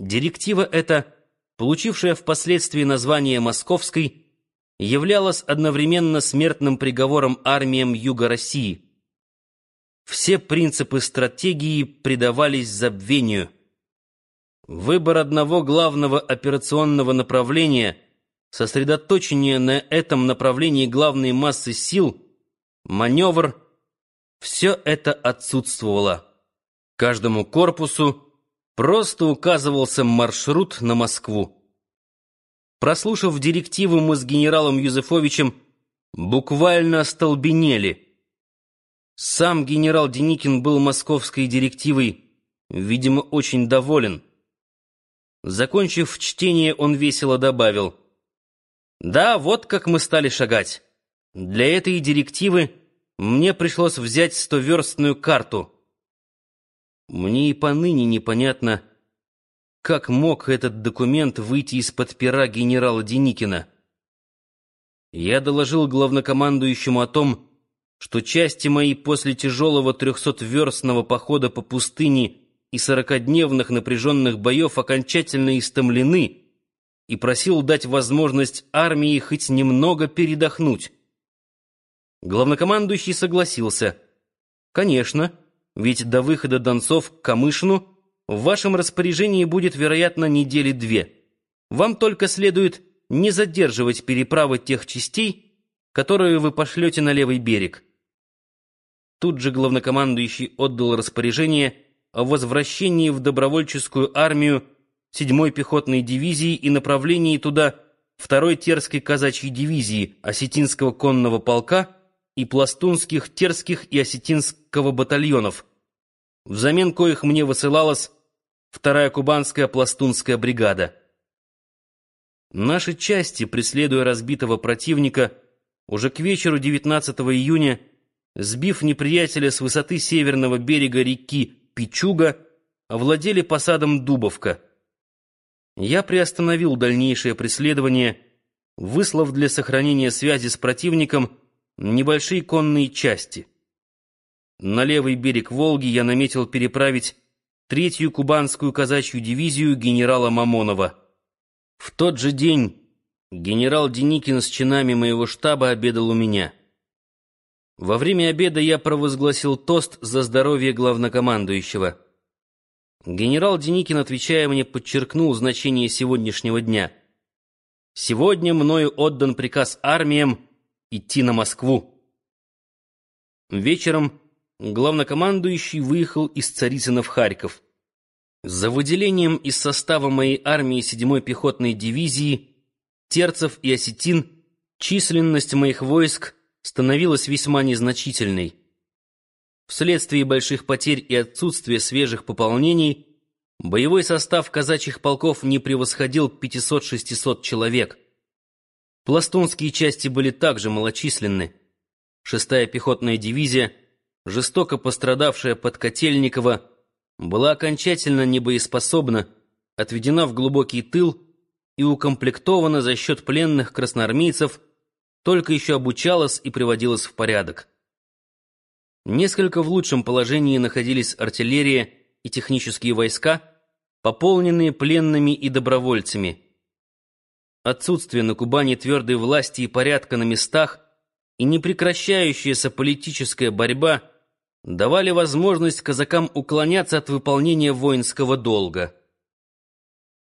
Директива эта, получившая впоследствии название «Московской», являлась одновременно смертным приговором армиям Юга России. Все принципы стратегии предавались забвению. Выбор одного главного операционного направления, сосредоточение на этом направлении главной массы сил, маневр — все это отсутствовало. Каждому корпусу просто указывался маршрут на Москву. Прослушав директиву, мы с генералом Юзефовичем буквально остолбенели. Сам генерал Деникин был московской директивой, видимо, очень доволен. Закончив чтение, он весело добавил. «Да, вот как мы стали шагать. Для этой директивы мне пришлось взять стоверстную карту». Мне и поныне непонятно, как мог этот документ выйти из-под пера генерала Деникина. Я доложил главнокомандующему о том, что части мои после тяжелого трехсотверстного похода по пустыне и сорокадневных напряженных боев окончательно истомлены и просил дать возможность армии хоть немного передохнуть. Главнокомандующий согласился. «Конечно». Ведь до выхода Донцов к Камышину в вашем распоряжении будет, вероятно, недели две. Вам только следует не задерживать переправы тех частей, которые вы пошлете на левый берег. Тут же главнокомандующий отдал распоряжение о возвращении в добровольческую армию 7-й пехотной дивизии и направлении туда 2-й Терской казачьей дивизии Осетинского конного полка и пластунских, терских и осетинского батальонов, взамен коих мне высылалась вторая кубанская пластунская бригада. Наши части, преследуя разбитого противника, уже к вечеру 19 июня, сбив неприятеля с высоты северного берега реки Пичуга, овладели посадом Дубовка. Я приостановил дальнейшее преследование, выслав для сохранения связи с противником небольшие конные части. На левый берег Волги я наметил переправить третью кубанскую казачью дивизию генерала Мамонова. В тот же день генерал Деникин с чинами моего штаба обедал у меня. Во время обеда я провозгласил тост за здоровье главнокомандующего. Генерал Деникин, отвечая мне, подчеркнул значение сегодняшнего дня. «Сегодня мною отдан приказ армиям идти на Москву. Вечером главнокомандующий выехал из Царицына в Харьков. За выделением из состава моей армии 7-й пехотной дивизии Терцев и Осетин численность моих войск становилась весьма незначительной. Вследствие больших потерь и отсутствия свежих пополнений боевой состав казачьих полков не превосходил 500-600 человек – Пластунские части были также малочисленны. Шестая пехотная дивизия, жестоко пострадавшая под Котельниково, была окончательно небоеспособна, отведена в глубокий тыл и укомплектована за счет пленных красноармейцев, только еще обучалась и приводилась в порядок. Несколько в лучшем положении находились артиллерия и технические войска, пополненные пленными и добровольцами – Отсутствие на Кубани твердой власти и порядка на местах и непрекращающаяся политическая борьба давали возможность казакам уклоняться от выполнения воинского долга.